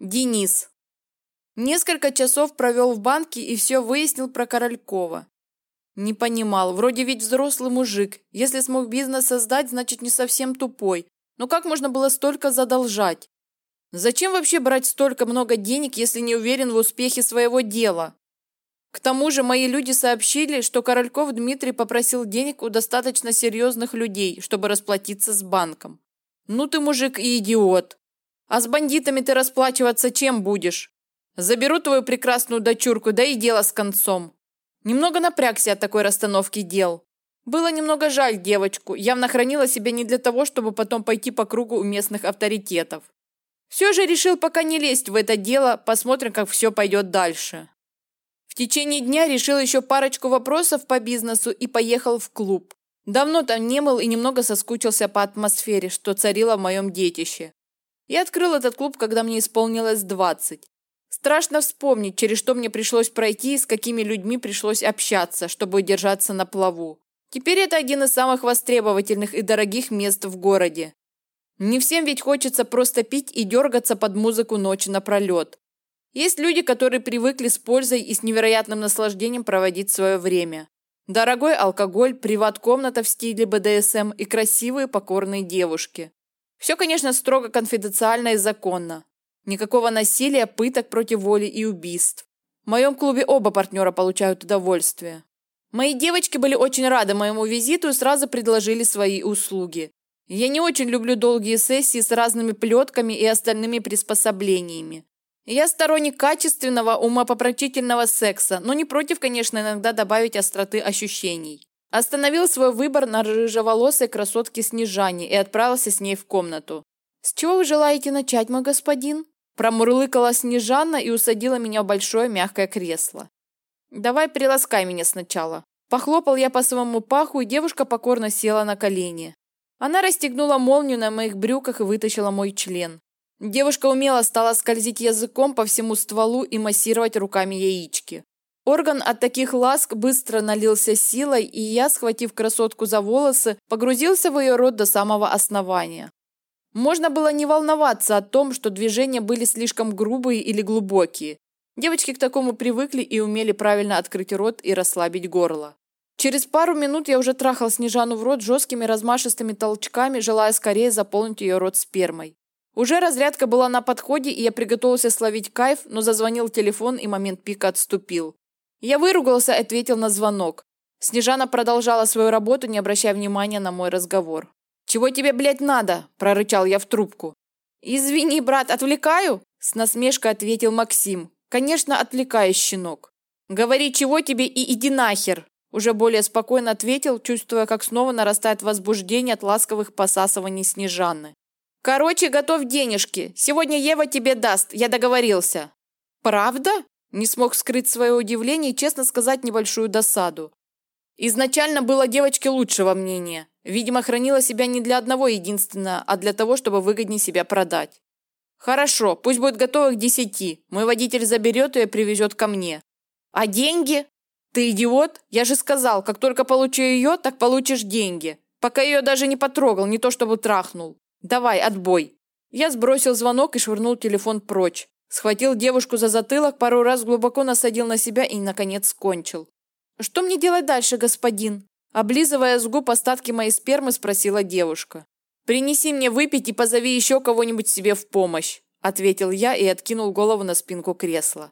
Денис. Несколько часов провел в банке и все выяснил про Королькова. Не понимал, вроде ведь взрослый мужик. Если смог бизнес создать, значит не совсем тупой. Но как можно было столько задолжать? Зачем вообще брать столько много денег, если не уверен в успехе своего дела? К тому же мои люди сообщили, что Корольков Дмитрий попросил денег у достаточно серьезных людей, чтобы расплатиться с банком. Ну ты мужик и идиот. А с бандитами ты расплачиваться чем будешь? Заберу твою прекрасную дочурку, да и дело с концом. Немного напрягся от такой расстановки дел. Было немного жаль девочку, явно хранила себя не для того, чтобы потом пойти по кругу у местных авторитетов. Все же решил пока не лезть в это дело, посмотрим, как все пойдет дальше. В течение дня решил еще парочку вопросов по бизнесу и поехал в клуб. Давно там не был и немного соскучился по атмосфере, что царило в моем детище. Я открыл этот клуб, когда мне исполнилось 20. Страшно вспомнить, через что мне пришлось пройти и с какими людьми пришлось общаться, чтобы удержаться на плаву. Теперь это один из самых востребовательных и дорогих мест в городе. Не всем ведь хочется просто пить и дергаться под музыку ночи напролет. Есть люди, которые привыкли с пользой и с невероятным наслаждением проводить свое время. Дорогой алкоголь, приват-комната в стиле БДСМ и красивые покорные девушки. Все, конечно, строго конфиденциально и законно. Никакого насилия, пыток против воли и убийств. В моем клубе оба партнера получают удовольствие. Мои девочки были очень рады моему визиту и сразу предложили свои услуги. Я не очень люблю долгие сессии с разными плетками и остальными приспособлениями. Я сторонник качественного, умопопрочительного секса, но не против, конечно, иногда добавить остроты ощущений. Остановил свой выбор на рыжеволосой красотке Снежане и отправился с ней в комнату. «С чего вы желаете начать, мой господин?» Промурлыкала Снежана и усадила меня в большое мягкое кресло. «Давай приласкай меня сначала». Похлопал я по своему паху, и девушка покорно села на колени. Она расстегнула молнию на моих брюках и вытащила мой член. Девушка умело стала скользить языком по всему стволу и массировать руками яички. Орган от таких ласк быстро налился силой, и я, схватив красотку за волосы, погрузился в ее рот до самого основания. Можно было не волноваться о том, что движения были слишком грубые или глубокие. Девочки к такому привыкли и умели правильно открыть рот и расслабить горло. Через пару минут я уже трахал Снежану в рот жесткими размашистыми толчками, желая скорее заполнить ее рот спермой. Уже разрядка была на подходе, и я приготовился словить кайф, но зазвонил телефон, и момент пика отступил. Я выругался ответил на звонок. Снежана продолжала свою работу, не обращая внимания на мой разговор. «Чего тебе, блядь, надо?» – прорычал я в трубку. «Извини, брат, отвлекаю?» – с насмешкой ответил Максим. «Конечно, отвлекаешь, щенок. Говори, чего тебе и иди нахер!» Уже более спокойно ответил, чувствуя, как снова нарастает возбуждение от ласковых посасываний Снежаны. Короче, готовь денежки. Сегодня Ева тебе даст, я договорился. Правда? Не смог скрыть свое удивление и, честно сказать, небольшую досаду. Изначально было девочке лучшего мнения. Видимо, хранила себя не для одного единственного, а для того, чтобы выгоднее себя продать. Хорошо, пусть будет готова к десяти. Мой водитель заберет ее и привезет ко мне. А деньги? Ты идиот? Я же сказал, как только получу ее, так получишь деньги. Пока ее даже не потрогал, не то чтобы трахнул. Давай, отбой. Я сбросил звонок и швырнул телефон прочь. Схватил девушку за затылок, пару раз глубоко насадил на себя и, наконец, кончил. «Что мне делать дальше, господин?» Облизывая с губ остатки моей спермы, спросила девушка. «Принеси мне выпить и позови еще кого-нибудь себе в помощь», ответил я и откинул голову на спинку кресла.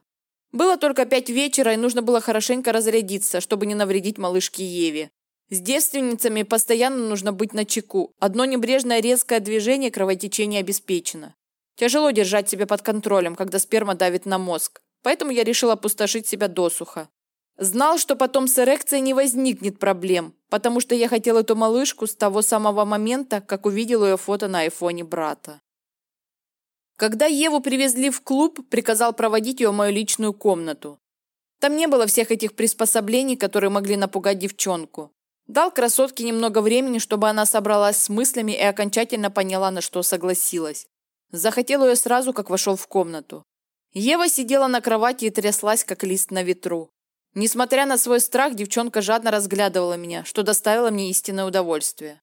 Было только пять вечера, и нужно было хорошенько разрядиться, чтобы не навредить малышке Еве. С девственницами постоянно нужно быть на чеку. Одно небрежное резкое движение кровотечение обеспечено. Тяжело держать себя под контролем, когда сперма давит на мозг. Поэтому я решил опустошить себя досуха. Знал, что потом с эрекцией не возникнет проблем, потому что я хотел эту малышку с того самого момента, как увидел ее фото на айфоне брата. Когда Еву привезли в клуб, приказал проводить ее в мою личную комнату. Там не было всех этих приспособлений, которые могли напугать девчонку. Дал красотке немного времени, чтобы она собралась с мыслями и окончательно поняла, на что согласилась. Захотел ее сразу, как вошел в комнату. Ева сидела на кровати и тряслась, как лист на ветру. Несмотря на свой страх, девчонка жадно разглядывала меня, что доставило мне истинное удовольствие.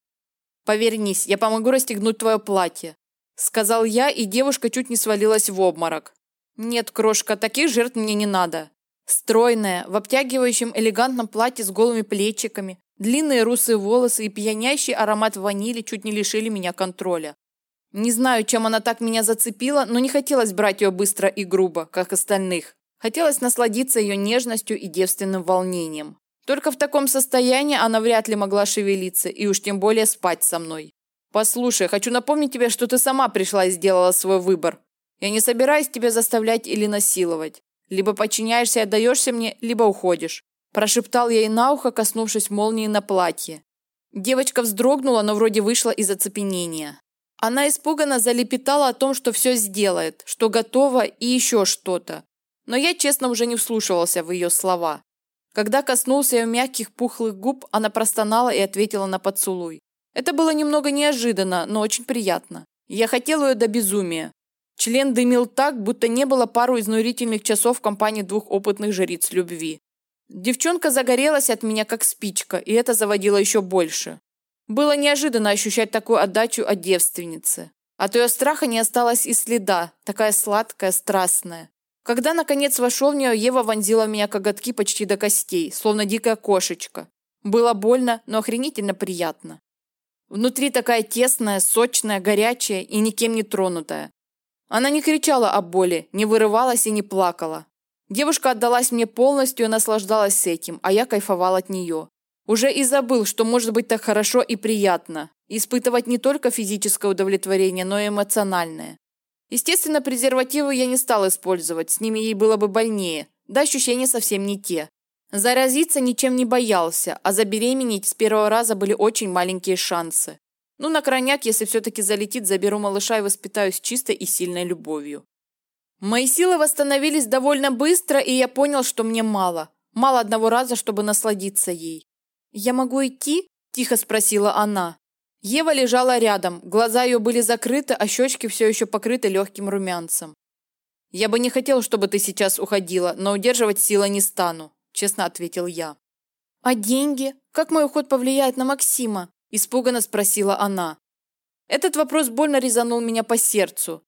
«Повернись, я помогу расстегнуть твое платье». Сказал я, и девушка чуть не свалилась в обморок. Нет, крошка, таких жертв мне не надо. Стройная, в обтягивающем элегантном платье с голыми плечиками, длинные русые волосы и пьянящий аромат ванили чуть не лишили меня контроля. Не знаю, чем она так меня зацепила, но не хотелось брать ее быстро и грубо, как остальных. Хотелось насладиться ее нежностью и девственным волнением. Только в таком состоянии она вряд ли могла шевелиться и уж тем более спать со мной. «Послушай, хочу напомнить тебе, что ты сама пришла и сделала свой выбор. Я не собираюсь тебя заставлять или насиловать. Либо подчиняешься и отдаешься мне, либо уходишь», прошептал ей на ухо, коснувшись молнии на платье. Девочка вздрогнула, но вроде вышла из оцепенения. Она испуганно залепетала о том, что все сделает, что готова и еще что-то. Но я, честно, уже не вслушивался в ее слова. Когда коснулся ее мягких пухлых губ, она простонала и ответила на поцелуй. Это было немного неожиданно, но очень приятно. Я хотел ее до безумия. Член дымил так, будто не было пару изнурительных часов в компании двух опытных жриц любви. Девчонка загорелась от меня как спичка, и это заводило еще больше. Было неожиданно ощущать такую отдачу от девственницы. От ее страха не осталось и следа, такая сладкая, страстная. Когда, наконец, вошел в нее, Ева вонзила в меня коготки почти до костей, словно дикая кошечка. Было больно, но охренительно приятно. Внутри такая тесная, сочная, горячая и никем не тронутая. Она не кричала о боли, не вырывалась и не плакала. Девушка отдалась мне полностью и наслаждалась этим, а я кайфовал от нее. Уже и забыл, что может быть так хорошо и приятно. Испытывать не только физическое удовлетворение, но и эмоциональное. Естественно, презервативы я не стал использовать, с ними ей было бы больнее, да ощущения совсем не те. Заразиться ничем не боялся, а забеременеть с первого раза были очень маленькие шансы. Ну, на крайняк, если все-таки залетит, заберу малыша и воспитаю с чистой и сильной любовью. Мои силы восстановились довольно быстро, и я понял, что мне мало. Мало одного раза, чтобы насладиться ей. «Я могу идти?» – тихо спросила она. Ева лежала рядом, глаза ее были закрыты, а щечки все еще покрыты легким румянцем. «Я бы не хотел, чтобы ты сейчас уходила, но удерживать силы не стану», – честно ответил я. «А деньги? Как мой уход повлияет на Максима?» – испуганно спросила она. Этот вопрос больно резанул меня по сердцу.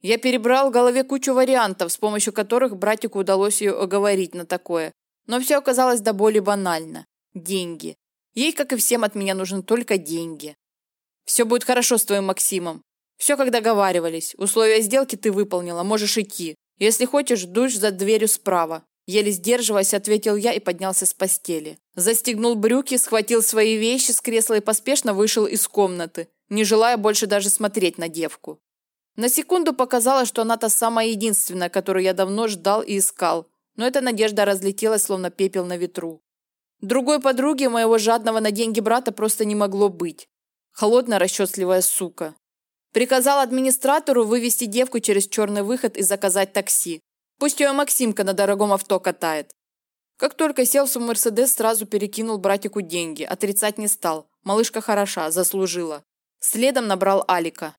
Я перебрал в голове кучу вариантов, с помощью которых братику удалось ее оговорить на такое, но все оказалось до боли банально. Деньги. Ей, как и всем, от меня нужны только деньги. Все будет хорошо с твоим Максимом. Все, как договаривались. Условия сделки ты выполнила, можешь идти. Если хочешь, душ за дверью справа. Еле сдерживаясь, ответил я и поднялся с постели. Застегнул брюки, схватил свои вещи с кресла и поспешно вышел из комнаты, не желая больше даже смотреть на девку. На секунду показалось, что она та самая единственная, которую я давно ждал и искал, но эта надежда разлетелась, словно пепел на ветру. Другой подруги моего жадного на деньги брата просто не могло быть. Холодная расчетливая сука. Приказал администратору вывести девку через черный выход и заказать такси. Пусть ее Максимка на дорогом авто катает. Как только сел в свой Мерседес, сразу перекинул братику деньги. Отрицать не стал. Малышка хороша, заслужила. Следом набрал Алика.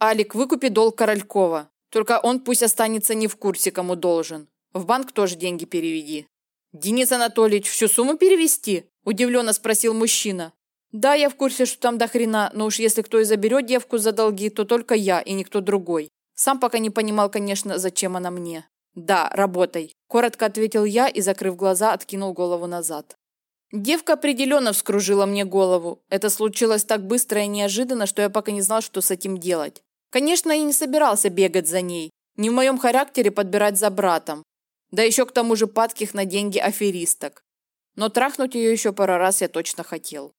«Алик, выкупи долг Королькова. Только он пусть останется не в курсе, кому должен. В банк тоже деньги переведи». «Денис Анатольевич, всю сумму перевести?» – удивленно спросил мужчина. «Да, я в курсе, что там до хрена, но уж если кто и заберет девку за долги, то только я и никто другой. Сам пока не понимал, конечно, зачем она мне». «Да, работай», – коротко ответил я и, закрыв глаза, откинул голову назад. Девка определенно вскружила мне голову. Это случилось так быстро и неожиданно, что я пока не знал, что с этим делать. Конечно, я не собирался бегать за ней. Не в моем характере подбирать за братом да еще к тому же падких на деньги аферисток. Но трахнуть ее еще пару раз я точно хотел.